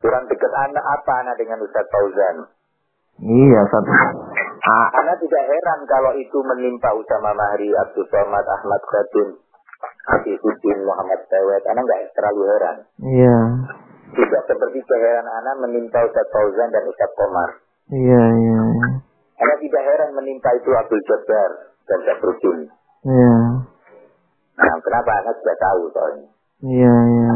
Kurang dekat anak apa anak dengan Ustaz Fauzan? Iya, satu. Ah. Anak tidak heran kalau itu menimpa Ustaz Mahri, Abdul Somad, Ahmad Khatun, Hudin, Muhammad Tewet. Anak nggak terlalu heran. Iya. Tidak seperti keheran anak menimpa Ustaz Fauzan dan Ustaz Komar. Iya, iya. iya. Anak tidak heran menimpa itu Abdul Jabbar dan Syafruddin. Iya. Nah, kenapa anak sudah tahu soalnya? Iya, iya.